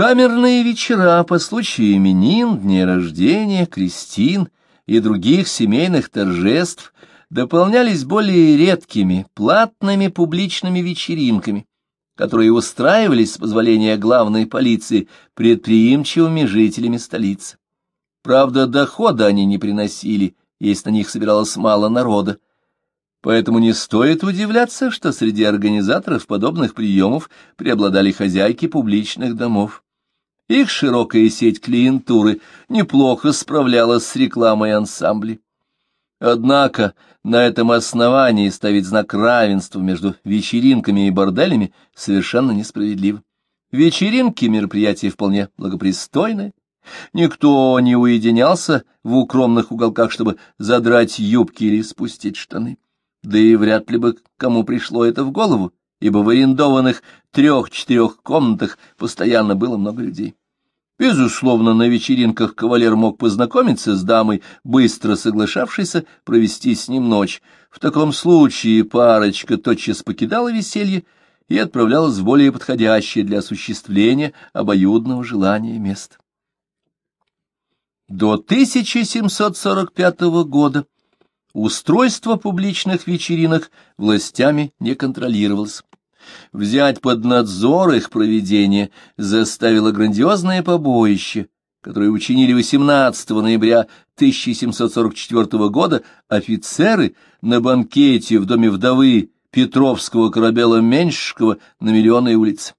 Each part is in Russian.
Камерные вечера по случаю именин, дней рождения, крестин и других семейных торжеств дополнялись более редкими, платными публичными вечеринками, которые устраивались с позволения главной полиции предприимчивыми жителями столицы. Правда, дохода они не приносили, если на них собиралось мало народа. Поэтому не стоит удивляться, что среди организаторов подобных приемов преобладали хозяйки публичных домов. Их широкая сеть клиентуры неплохо справлялась с рекламой ансамблей. Однако на этом основании ставить знак равенства между вечеринками и борделями совершенно несправедливо. Вечеринки — мероприятие вполне благопристойное. Никто не уединялся в укромных уголках, чтобы задрать юбки или спустить штаны. Да и вряд ли бы кому пришло это в голову, ибо в арендованных трех-четырех комнатах постоянно было много людей. Безусловно, на вечеринках кавалер мог познакомиться с дамой, быстро соглашавшейся провести с ним ночь. В таком случае парочка тотчас покидала веселье и отправлялась в более подходящее для осуществления обоюдного желания место. До 1745 года устройство публичных вечеринок властями не контролировалось. Взять под надзор их проведение заставило грандиозное побоище, которое учинили 18 ноября 1744 года офицеры на банкете в доме вдовы Петровского корабела Меньшикова на Миллионной улице.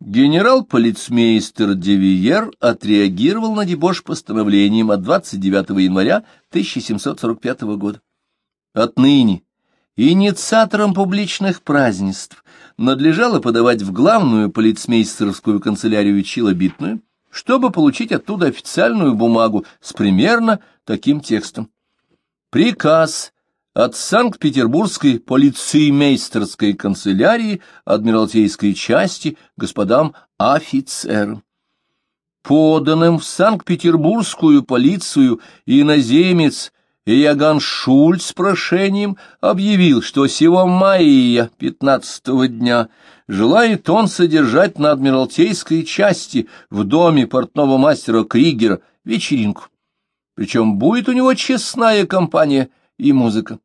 Генерал-полицмейстер Девиер отреагировал на дебош постановлением от 29 января 1745 года. Отныне Инициаторам публичных празднеств надлежало подавать в главную полицмейстерскую канцелярию Чилобитную, чтобы получить оттуда официальную бумагу с примерно таким текстом. Приказ от Санкт-Петербургской полицеймейстерской канцелярии Адмиралтейской части господам офицерам. Поданным в Санкт-Петербургскую полицию иноземец и Яган Шульц с прошением объявил, что сего мая пятнадцатого дня желает он содержать на Адмиралтейской части в доме портного мастера Кригера вечеринку. Причем будет у него честная компания и музыка.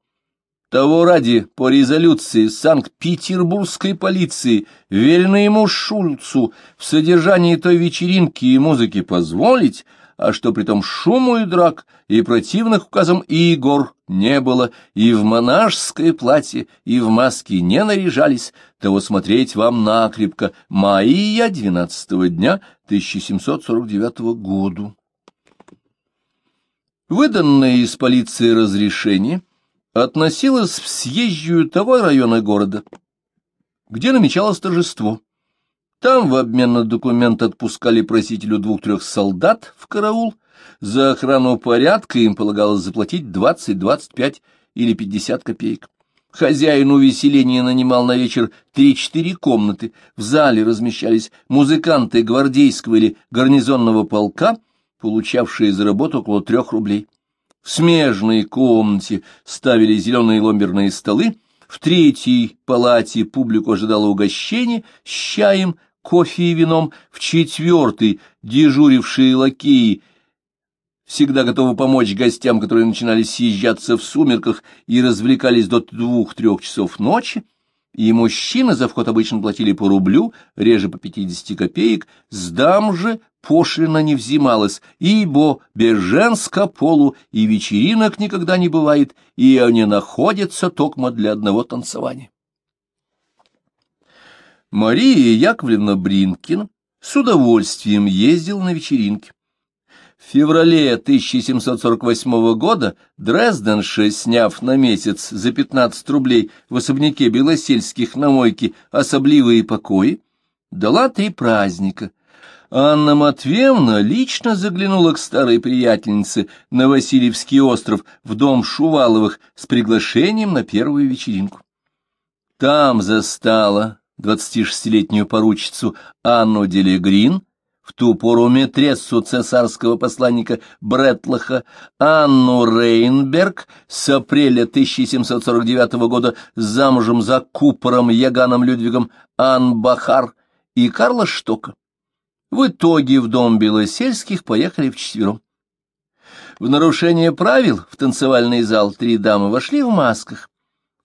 Того ради, по резолюции Санкт-Петербургской полиции, велено ему Шульцу в содержании той вечеринки и музыки позволить, а что при том шуму и драк, и противных указам игр не было, и в монашеское платье, и в маске не наряжались, того смотреть вам накрепко, Майя двенадцатого дня 1749 году. Выданное из полиции разрешение относилось в съезжую того района города, где намечалось торжество. Там в обмен на документ отпускали просителю двух-трех солдат в караул. За охрану порядка им полагалось заплатить двадцать-двадцать пять или пятьдесят копеек. Хозяин увеселения нанимал на вечер три-четыре комнаты. В зале размещались музыканты гвардейского или гарнизонного полка, получавшие за работу около трех рублей. В смежной комнате ставили зеленые ломберные столы, в третьей палате публику ожидало угощение с чаем, кофе и вином, в четвертый дежурившие лакеи всегда готовы помочь гостям, которые начинали съезжаться в сумерках и развлекались до двух-трех часов ночи, и мужчины за вход обычно платили по рублю, реже по пятидесяти копеек, с дам же пошлина не взималась, ибо без женско полу и вечеринок никогда не бывает, и они находятся токмо для одного танцевания. Мария Яковлевна Бринкин с удовольствием ездила на вечеринки. В феврале 1748 года Дрезденша, сняв на месяц за 15 рублей в особняке Белосельских на мойке особливые покои, дала три праздника. Анна Матвеевна лично заглянула к старой приятельнице на Васильевский остров в дом Шуваловых с приглашением на первую вечеринку. Там застала двадцатишестилетнюю поручицу Анну Делегрин, в ту пору метрессу цесарского посланника Бретлаха, Анну Рейнберг с апреля 1749 года замужем за купором Яганом Людвигом Анбахар и Карла Штока. В итоге в дом Белосельских поехали вчетвером. В нарушение правил в танцевальный зал три дамы вошли в масках.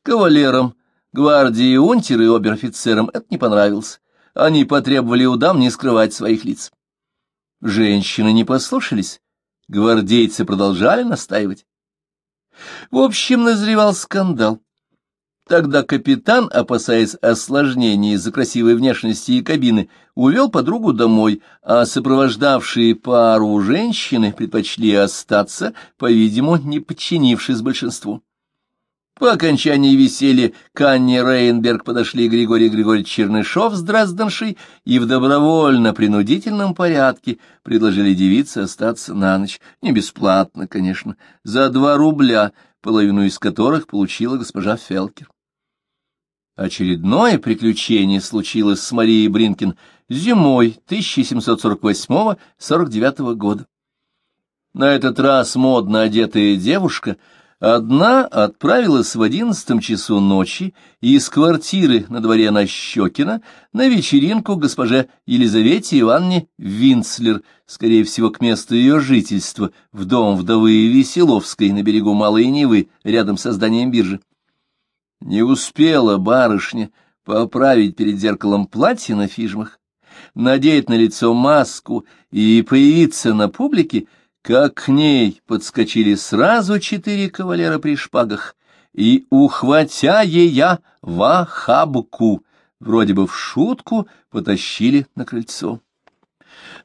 Кавалерам, гвардии, унтеры и обер-офицерам это не понравилось. Они потребовали у дам не скрывать своих лиц. Женщины не послушались, гвардейцы продолжали настаивать. В общем, назревал скандал. Тогда капитан, опасаясь осложнений из-за красивой внешности и кабины, увел подругу домой, а сопровождавшие пару женщины предпочли остаться, по-видимому, не подчинившись большинству. По окончании веселья к Анне Рейнберг подошли Григорий Григорьевич Чернышов с Дразденшей и в добровольно-принудительном порядке предложили девице остаться на ночь. Не бесплатно, конечно, за два рубля, половину из которых получила госпожа Фелкер. Очередное приключение случилось с Марией Бринкин зимой 1748-49 года. На этот раз модно одетая девушка — Одна отправилась в одиннадцатом часу ночи из квартиры на дворе Нащекина на вечеринку госпоже Елизавете Ивановне Винцлер, скорее всего, к месту ее жительства, в дом вдовы Веселовской на берегу Малой Невы, рядом со зданием биржи. Не успела барышня поправить перед зеркалом платье на фижмах, надеть на лицо маску и появиться на публике, как к ней подскочили сразу четыре кавалера при шпагах и, ухватя ея в охабку, вроде бы в шутку, потащили на крыльцо.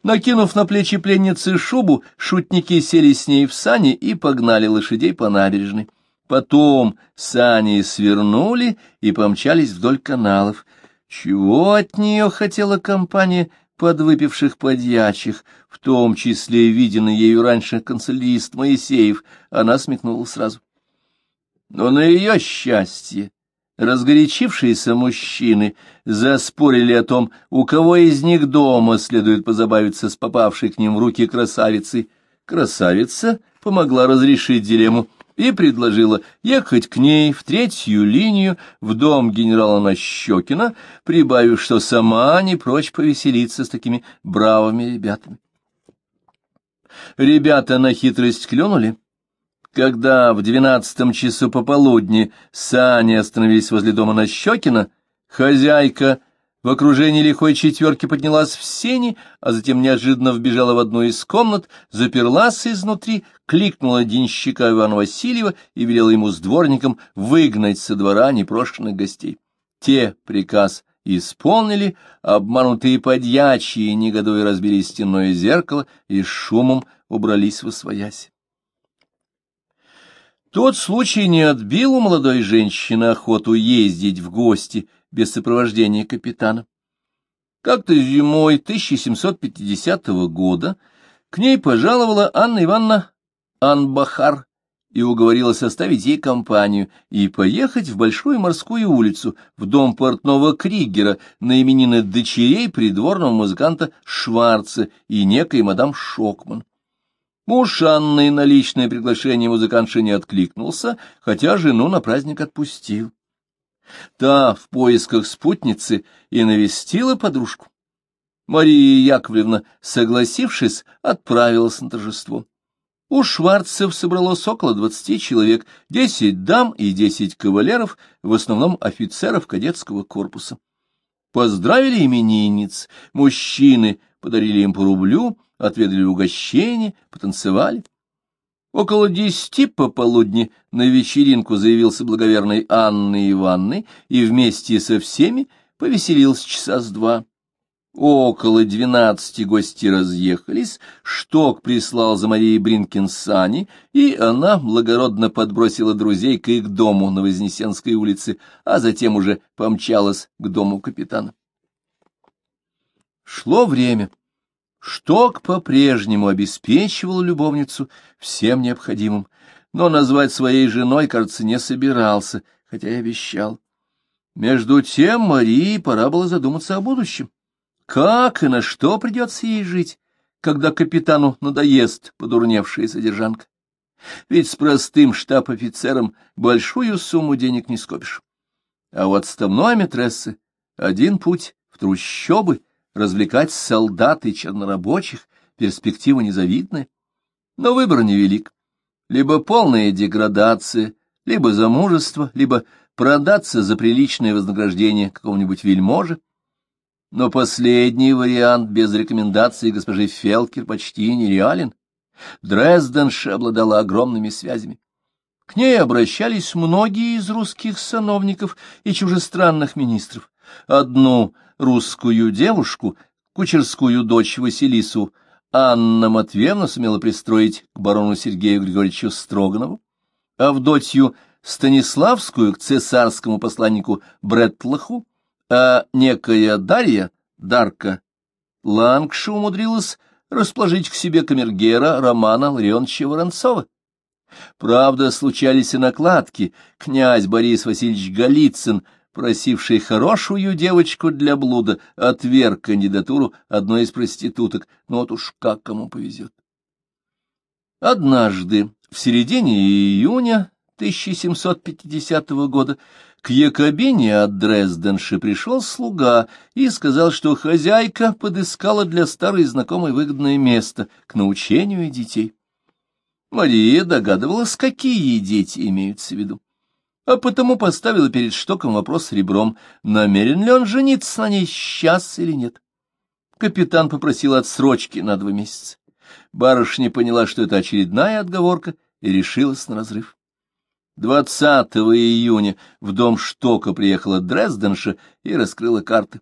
Накинув на плечи пленницы шубу, шутники сели с ней в сани и погнали лошадей по набережной. Потом сани свернули и помчались вдоль каналов. Чего от нее хотела компания подвыпивших подьячих, в том числе виденный ею раньше канцелярист Моисеев, она смекнула сразу. Но на ее счастье разгорячившиеся мужчины заспорили о том, у кого из них дома следует позабавиться с попавшей к ним в руки красавицей. Красавица помогла разрешить дилемму и предложила ехать к ней в третью линию в дом генерала Нащекина, прибавив, что сама не прочь повеселиться с такими бравыми ребятами. Ребята на хитрость клюнули. Когда в двенадцатом часу пополудни сани остановились возле дома Нащекина, хозяйка в окружении лихой четверки поднялась в сени, а затем неожиданно вбежала в одну из комнат, заперлась изнутри, кликнула денщика Ивана Васильева и велела ему с дворником выгнать со двора непрошенных гостей. Те приказ исполнили, обманутые подьячие, негодуя разбили стенное зеркало и шумом убрались в освоясь. Тот случай не отбил у молодой женщины охоту ездить в гости без сопровождения капитана. Как-то зимой 1750 года к ней пожаловала Анна Ивановна Анбахар и уговорила составить ей компанию и поехать в Большую морскую улицу, в дом портного Кригера на именины дочерей придворного музыканта Шварца и некой мадам Шокман. Муж Анны на личное приглашение музыкантши не откликнулся, хотя жену на праздник отпустил. Та в поисках спутницы и навестила подружку. Мария Яковлевна, согласившись, отправилась на торжество. У Шварцев собралось около двадцати человек, десять дам и десять кавалеров, в основном офицеров кадетского корпуса. Поздравили именинниц, мужчины подарили им по рублю, отведали угощение, потанцевали. Около десяти пополудни на вечеринку заявился благоверный Анны Ивановны и вместе со всеми повеселился часа с два. Около двенадцати гости разъехались, Шток прислал за Марией Бринкин сани, и она благородно подбросила друзей к их дому на Вознесенской улице, а затем уже помчалась к дому капитана. Шло время. Шток по-прежнему обеспечивал любовницу всем необходимым, но назвать своей женой, кажется, не собирался, хотя и обещал. Между тем Марии пора было задуматься о будущем. Как и на что придется ей жить, когда капитану надоест подурневшая содержанка? Ведь с простым штаб-офицером большую сумму денег не скопишь. А у отставной метрессы один путь в трущобы — развлекать солдат и чернорабочих, перспектива незавидная. Но выбор невелик. Либо полная деградация, либо замужество, либо продаться за приличное вознаграждение какого-нибудь вельможи. Но последний вариант без рекомендации госпожи Фелкер почти нереален. Дрезденша обладала огромными связями. К ней обращались многие из русских сановников и чужестранных министров. Одну русскую девушку, кучерскую дочь Василису, Анна Матвеевна сумела пристроить к барону Сергею Григорьевичу Строганову, Авдотью Станиславскую к цесарскому посланнику Бретлаху, а некая Дарья, Дарка, Лангша умудрилась расположить к себе камергера Романа Ларионовича Воронцова. Правда, случались и накладки. Князь Борис Васильевич Голицын, просивший хорошую девочку для блуда, отверг кандидатуру одной из проституток. Ну вот уж как кому повезет. Однажды, в середине июня 1750 года, к Якобине от Дрезденши пришел слуга и сказал, что хозяйка подыскала для старой знакомой выгодное место к научению детей. Мария догадывалась, какие дети имеются в виду, а потому поставила перед Штоком вопрос ребром, намерен ли он жениться на ней сейчас или нет. Капитан попросил отсрочки на два месяца. Барышня поняла, что это очередная отговорка, и решилась на разрыв. 20 июня в дом Штока приехала Дрезденша и раскрыла карты.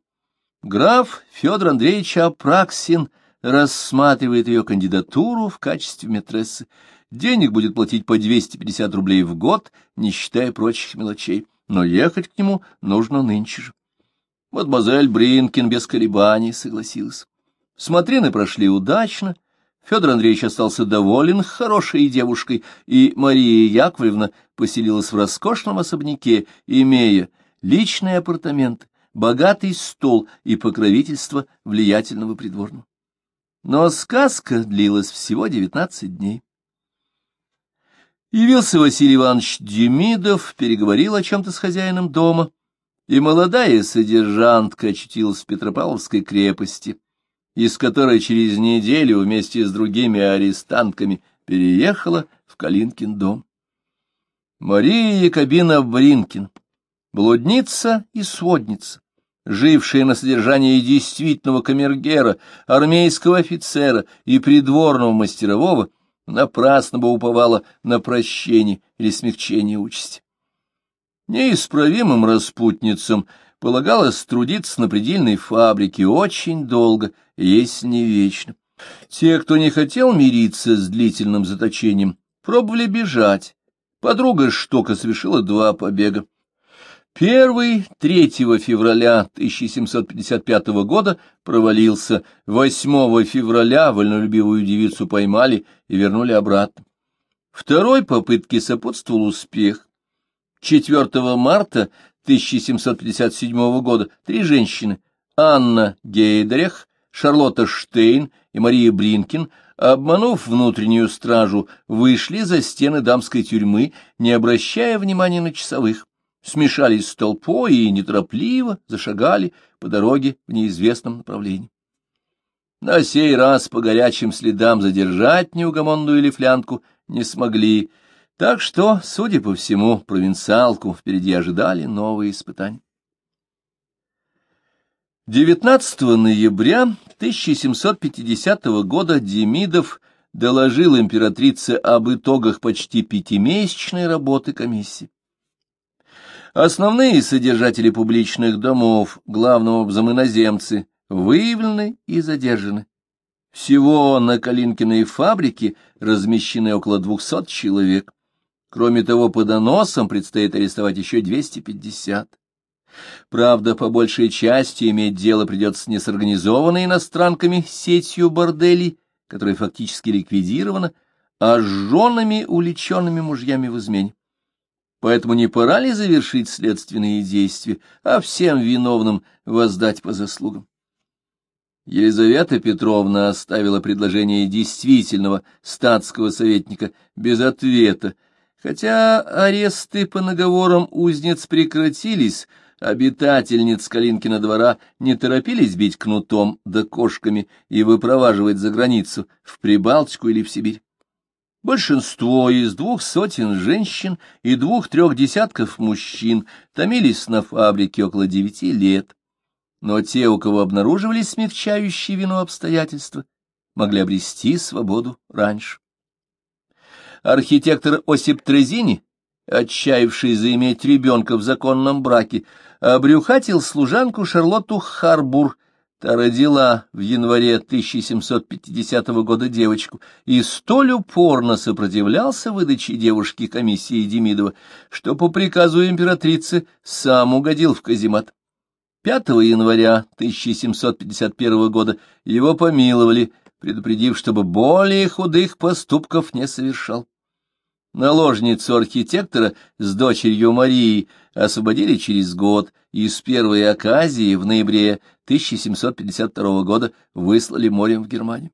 Граф Федор Андреевич Апраксин рассматривает ее кандидатуру в качестве метрессы. Денег будет платить по 250 рублей в год, не считая прочих мелочей, но ехать к нему нужно нынче же. Мадемуазель Бринкин без колебаний согласилась. Смотрины прошли удачно, Федор Андреевич остался доволен хорошей девушкой, и Мария Яковлевна поселилась в роскошном особняке, имея личные апартаменты, богатый стол и покровительство влиятельного придворного. Но сказка длилась всего девятнадцать дней. Явился Василий Иванович Демидов, переговорил о чем-то с хозяином дома, и молодая содержантка очутилась в Петропавловской крепости, из которой через неделю вместе с другими арестантками переехала в Калинкин дом. Мария Якобина Бринкин, блудница и сводница, жившая на содержании действительного камергера, армейского офицера и придворного мастерового, напрасно бы уповала на прощение или смягчение участи. Неисправимым распутницам полагалось трудиться на предельной фабрике очень долго, если не вечно. Те, кто не хотел мириться с длительным заточением, пробовали бежать. Подруга Штока совершила два побега. Первый 3 февраля 1755 года провалился, 8 февраля вольнолюбивую девицу поймали и вернули обратно. Второй попытке сопутствовал успех. 4 марта 1757 года три женщины — Анна Гейдерях, Шарлотта Штейн и Мария Бринкин, обманув внутреннюю стражу, вышли за стены дамской тюрьмы, не обращая внимания на часовых смешались с толпой и неторопливо зашагали по дороге в неизвестном направлении. На сей раз по горячим следам задержать неугомонную лифлянку не смогли, так что, судя по всему, провинциалку впереди ожидали новые испытания. 19 ноября 1750 года Демидов доложил императрице об итогах почти пятимесячной работы комиссии. Основные содержатели публичных домов, главным образом иноземцы, выявлены и задержаны. Всего на Калинкиной фабрике размещены около двухсот человек. Кроме того, по доносам предстоит арестовать еще 250. Правда, по большей части иметь дело придется не с организованной иностранками сетью борделей, которая фактически ликвидирована, а с женами, уличенными мужьями в измене. Поэтому не пора ли завершить следственные действия, а всем виновным воздать по заслугам? Елизавета Петровна оставила предложение действительного статского советника без ответа, хотя аресты по наговорам узниц прекратились, Обитательниц Калинкина двора не торопились бить кнутом да кошками и выпроваживать за границу, в Прибалтику или в Сибирь. Большинство из двух сотен женщин и двух-трех десятков мужчин томились на фабрике около девяти лет. Но те, у кого обнаруживались смягчающие вину обстоятельства, могли обрести свободу раньше. Архитектор Осип Трезини, отчаявший заиметь ребенка в законном браке, обрюхатил служанку Шарлотту Харбур, Та родила в январе 1750 года девочку и столь упорно сопротивлялся выдаче девушки комиссии Демидова, что по приказу императрицы сам угодил в каземат. 5 января 1751 года его помиловали, предупредив, чтобы более худых поступков не совершал. Наложницу архитектора с дочерью Марии освободили через год, и с первой оказии в ноябре 1752 года выслали морем в Германию.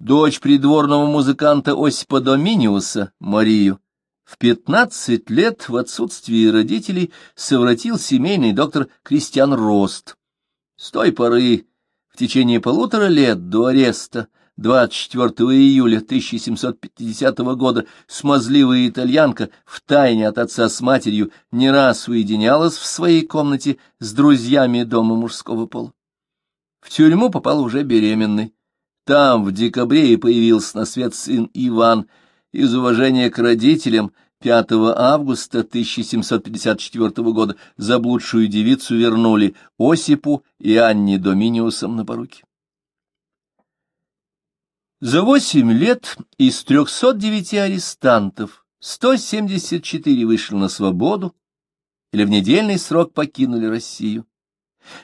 Дочь придворного музыканта Осипа Доминиуса, Марию, в пятнадцать лет в отсутствии родителей совратил семейный доктор Кристиан Рост. С той поры, в течение полутора лет до ареста, 24 июля 1750 года смазливая итальянка втайне от отца с матерью не раз уединялась в своей комнате с друзьями дома мужского пола. В тюрьму попал уже беременный. Там в декабре и появился на свет сын Иван. Из уважения к родителям 5 августа 1754 года заблудшую девицу вернули Осипу и Анне Доминиусом на поруки. За восемь лет из 309 арестантов 174 вышли на свободу или в недельный срок покинули Россию.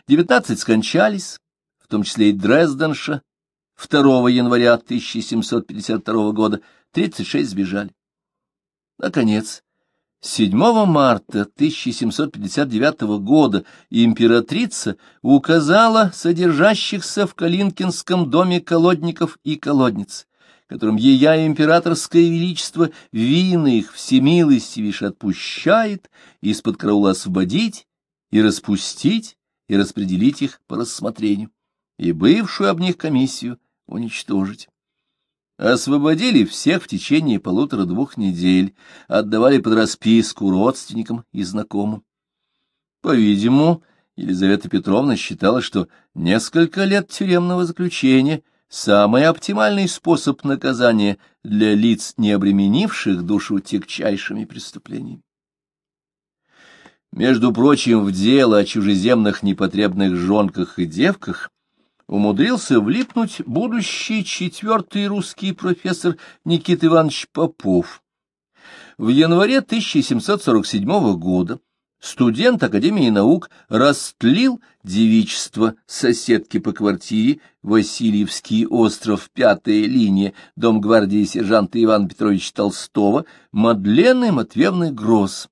19 скончались, в том числе и Дрезденша, 2 января 1752 года, 36 сбежали. Наконец, 7 марта 1759 года императрица указала содержащихся в Калинкинском доме колодников и колодниц, которым ея императорское величество вины их всемилостивейше отпущает, из-под караула освободить и распустить и распределить их по рассмотрению, и бывшую об них комиссию уничтожить. Освободили всех в течение полутора-двух недель, отдавали под расписку родственникам и знакомым. По-видимому, Елизавета Петровна считала, что несколько лет тюремного заключения — самый оптимальный способ наказания для лиц, не обременивших душу тягчайшими преступлениями. Между прочим, в дело о чужеземных непотребных жонках и девках умудрился влипнуть будущий четвертый русский профессор Никита Иванович Попов. В январе 1747 года студент Академии наук растлил девичество соседки по квартире Васильевский остров, пятая линия, дом гвардии сержанта Ивана Петровича Толстого, Мадлены Матвеевны Гросс.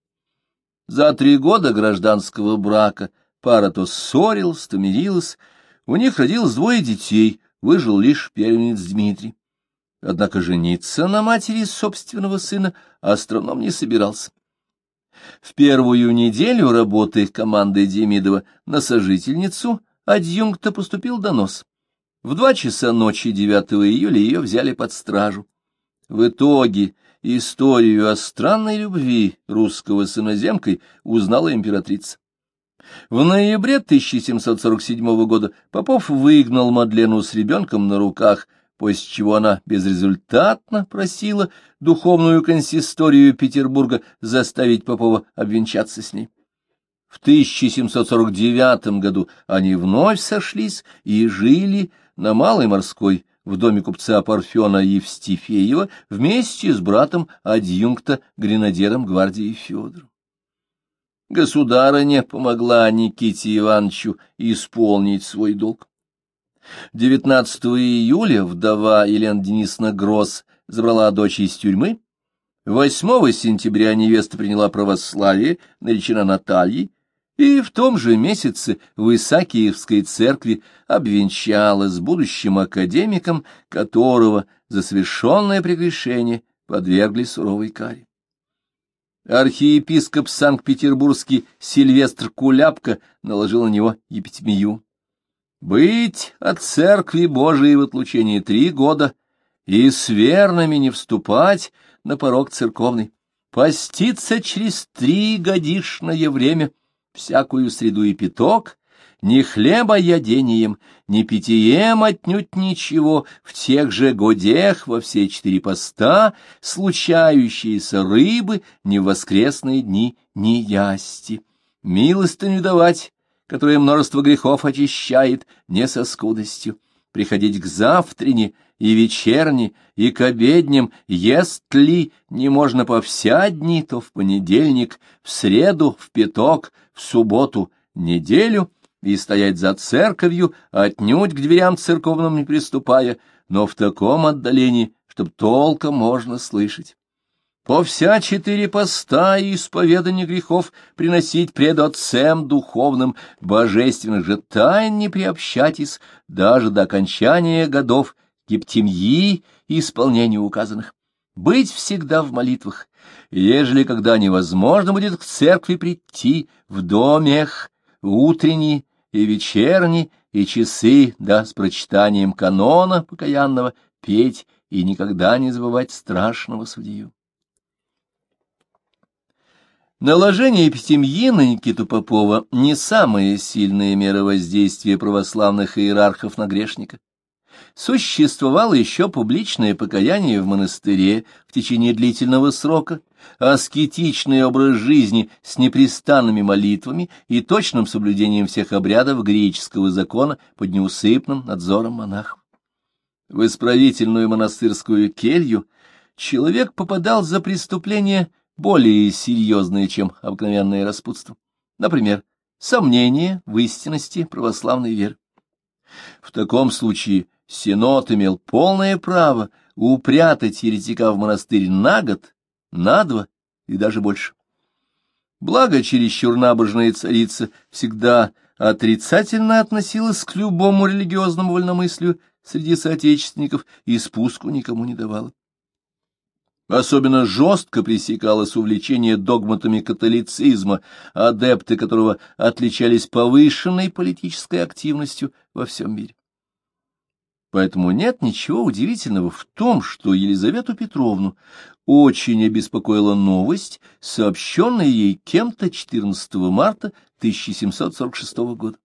За три года гражданского брака пара то ссорилась, то мирилась, у них родилось двое детей, выжил лишь первенец Дмитрий. Однако жениться на матери собственного сына астроном не собирался. В первую неделю работы команды Демидова на сожительницу адъюнкта поступил донос. В два часа ночи 9 июля ее взяли под стражу. В итоге историю о странной любви русского с иноземкой узнала императрица. В ноябре 1747 года Попов выгнал Мадлену с ребенком на руках, после чего она безрезультатно просила духовную консисторию Петербурга заставить Попова обвенчаться с ней. В 1749 году они вновь сошлись и жили на Малой морской в доме купца Парфена Евстифеева вместе с братом адъюнкта гренадером гвардии Федором. Государыня помогла Никите Ивановичу исполнить свой долг. 19 июля вдова Елена Денисовна Гросс забрала дочь из тюрьмы. 8 сентября невеста приняла православие, наречена Натальей, и в том же месяце в Исаакиевской церкви обвенчалась с будущим академиком, которого за совершенное прегрешение подвергли суровой каре. Архиепископ Санкт-Петербургский Сильвестр Куляпка наложил на него епитемию. «Быть от церкви Божией в отлучении три года и с верными не вступать на порог церковный, поститься через три годишное время, всякую среду и пяток, ни хлеба ядением, ни питьем отнюдь ничего, в тех же годех во все четыре поста, случающиеся рыбы, ни в воскресные дни, ни ясти. Милостыню давать, которая множество грехов очищает, не со скудостью, приходить к завтрене и вечерне, и к обедням, ест ли не можно по вся дни, то в понедельник, в среду, в пяток, в субботу, неделю — и стоять за церковью, отнюдь к дверям церковным не приступая, но в таком отдалении, чтоб толком можно слышать. По вся четыре поста и исповедание грехов приносить пред Отцем Духовным, божественных же тайн не приобщайтесь даже до окончания годов гептемьи и исполнения указанных. Быть всегда в молитвах, ежели когда невозможно будет к церкви прийти, в домех, утренний и вечерний, и часы, да, с прочитанием канона покаянного, петь и никогда не забывать страшного судью. Наложение эпитемьи на Никиту Попова не самая сильная мера воздействия православных иерархов на грешника. Существовало еще публичное покаяние в монастыре в течение длительного срока, аскетичный образ жизни с непрестанными молитвами и точным соблюдением всех обрядов греческого закона под неусыпным надзором монахов. В исправительную монастырскую келью человек попадал за преступление более серьезное, чем обыкновенное распутство. Например, сомнение в истинности православной веры. В таком случае Синод имел полное право упрятать еретика в монастырь на год, на два и даже больше. Благо, чересчур набожная царица всегда отрицательно относилась к любому религиозному вольномыслию среди соотечественников и спуску никому не давала. Особенно жестко пресекалось увлечение догматами католицизма, адепты которого отличались повышенной политической активностью во всем мире. Поэтому нет ничего удивительного в том, что Елизавету Петровну очень обеспокоила новость, сообщенная ей кем-то 14 марта 1746 года.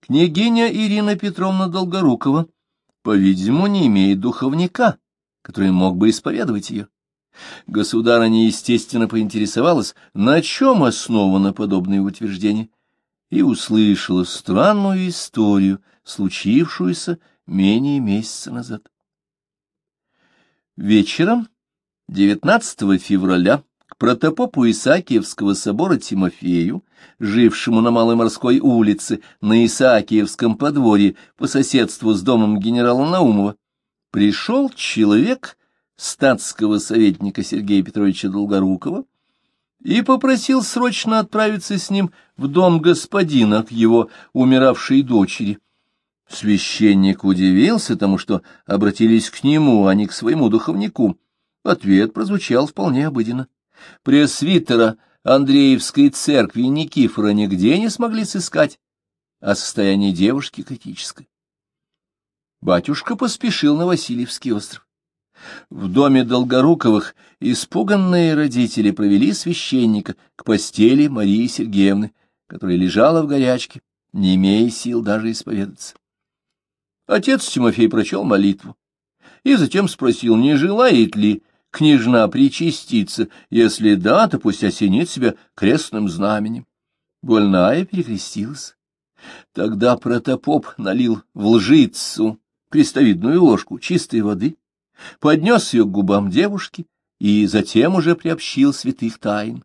Княгиня Ирина Петровна Долгорукова, по-видимому, не имеет духовника, который мог бы исповедовать ее. Государыня, естественно, поинтересовалась, на чем основано подобное утверждение, и услышала странную историю, случившуюся менее месяца назад. Вечером 19 февраля к протопопу Исаакиевского собора Тимофею, жившему на Малой морской улице на Исаакиевском подворье по соседству с домом генерала Наумова, пришел человек статского советника Сергея Петровича Долгорукова и попросил срочно отправиться с ним в дом господина к его умиравшей дочери, Священник удивился тому, что обратились к нему, а не к своему духовнику. Ответ прозвучал вполне обыденно. Пресвитера Андреевской церкви Никифора нигде не смогли сыскать, а состояние девушки критическое. Батюшка поспешил на Васильевский остров. В доме Долгоруковых испуганные родители провели священника к постели Марии Сергеевны, которая лежала в горячке, не имея сил даже исповедаться. Отец Тимофей прочел молитву и затем спросил, не желает ли княжна причаститься, если да, то пусть осенит себя крестным знаменем. Больная перекрестилась. Тогда протопоп налил в лжицу крестовидную ложку чистой воды, поднес ее к губам девушки и затем уже приобщил святых тайн.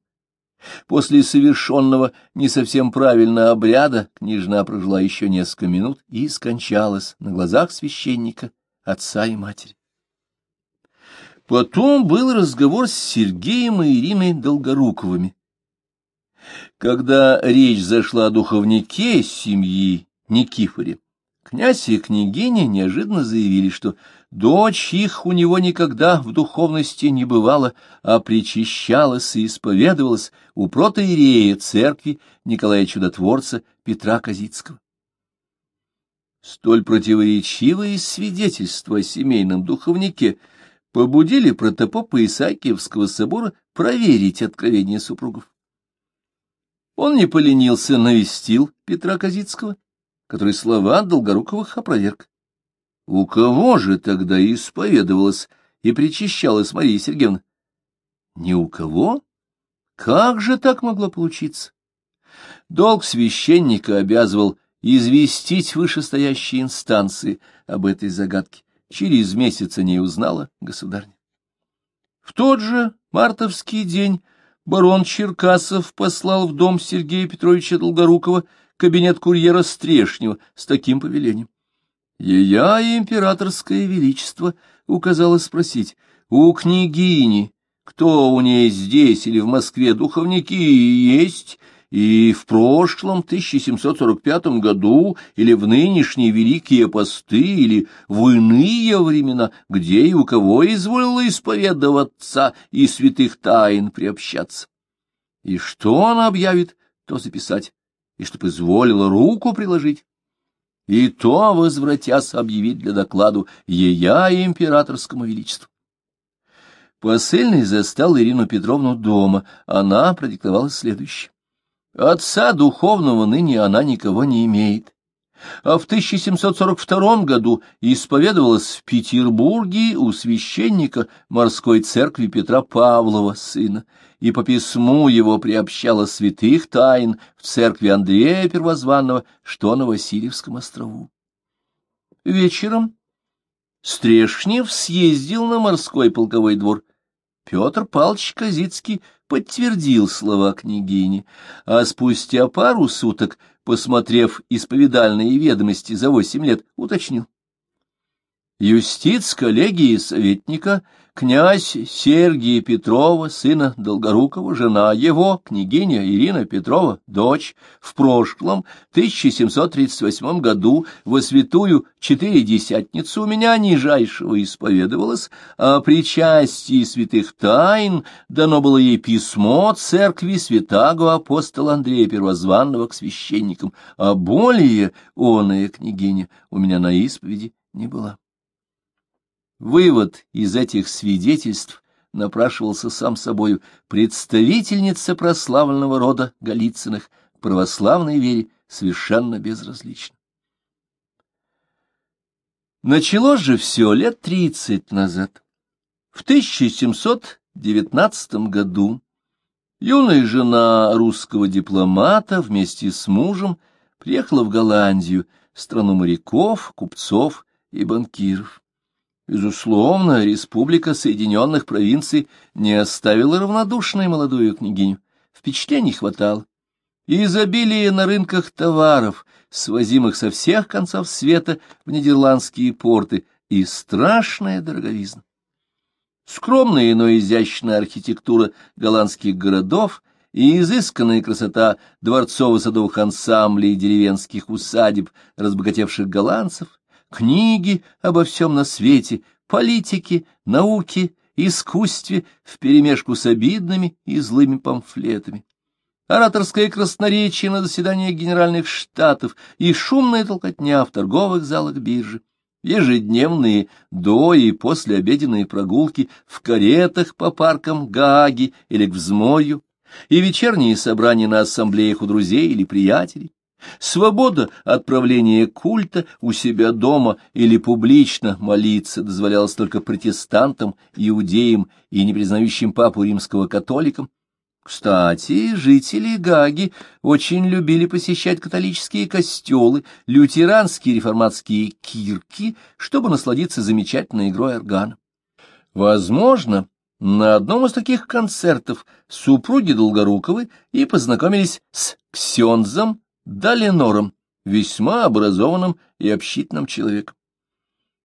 После совершенного не совсем правильно обряда княжна прожила еще несколько минут и скончалась на глазах священника, отца и матери. Потом был разговор с Сергеем и Ириной Долгоруковыми. Когда речь зашла о духовнике семьи Никифоре, Князь и княгиня неожиданно заявили, что дочь их у него никогда в духовности не бывала, а причащалась и исповедовалась у протоиерея церкви Николая Чудотворца Петра Казицкого. Столь противоречивые свидетельства о семейном духовнике побудили протопопа Исаакиевского собора проверить откровение супругов. Он не поленился, навестил Петра Казицкого, который слова Долгоруковых опроверг. У кого же тогда исповедовалась и причащалась Мария Сергеевна? Ни у кого? Как же так могло получиться? Долг священника обязывал известить вышестоящие инстанции об этой загадке. Через месяц о ней узнала государня. В тот же мартовский день барон Черкасов послал в дом Сергея Петровича Долгорукова кабинет курьера Стрешнева с таким повелением. Ея императорское величество указало спросить у княгини, кто у ней здесь или в Москве духовники есть, и в прошлом 1745 году или в нынешние великие посты или в иные времена, где и у кого изволило исповедоваться и святых тайн приобщаться. И что она объявит, то записать, и чтоб изволила руку приложить. И то, возвратясь, объявить для докладу ея императорскому величеству. Посыльный застал Ирину Петровну дома, она продиктовала следующее. Отца духовного ныне она никого не имеет. А в 1742 году исповедовалась в Петербурге у священника морской церкви Петра Павлова, сына, и по письму его приобщала святых тайн в церкви Андрея Первозванного, что на Васильевском острову. Вечером Стрешнев съездил на морской полковой двор. Петр Павлович Казицкий подтвердил слова княгини, а спустя пару суток, посмотрев исповедальные ведомости за восемь лет, уточнил. Юстиц коллегии советника князь Сергия Петрова, сына Долгорукова, жена его, княгиня Ирина Петрова, дочь, в прошлом, 1738 году, во святую Четыредесятницу у меня нижайшего исповедовалась, а при части святых тайн дано было ей письмо церкви святаго апостола Андрея Первозванного к священникам, а более оная княгиня у меня на исповеди не была. Вывод из этих свидетельств напрашивался сам собою. Представительница прославленного рода Голицыных православной вере совершенно безразлична. Началось же все лет тридцать назад. В 1719 году юная жена русского дипломата вместе с мужем приехала в Голландию, страну моряков, купцов и банкиров. Безусловно, Республика Соединенных Провинций не оставила равнодушной молодую княгиню. Впечатлений хватало. Изобилие на рынках товаров, свозимых со всех концов света в нидерландские порты, и страшная дороговизна. Скромная, но изящная архитектура голландских городов и изысканная красота дворцово-садовых ансамблей деревенских усадеб разбогатевших голландцев — книги обо всем на свете, политике, науке, искусстве вперемешку с обидными и злыми памфлетами. Ораторское красноречие на заседаниях генеральных штатов и шумная толкотня в торговых залах биржи. Ежедневные до- и послеобеденные прогулки в каретах по паркам Гааги или к взмою, и вечерние собрания на ассамблеях у друзей или приятелей. Свобода отправления культа у себя дома или публично молиться дозволялась только протестантам, иудеям и не признающим папу римского католикам. Кстати, жители Гаги очень любили посещать католические костелы, лютеранские реформатские кирки, чтобы насладиться замечательной игрой органа. Возможно, на одном из таких концертов супруги Долгоруковы и познакомились с Ксензом Далинором, весьма образованным и общительным человеком.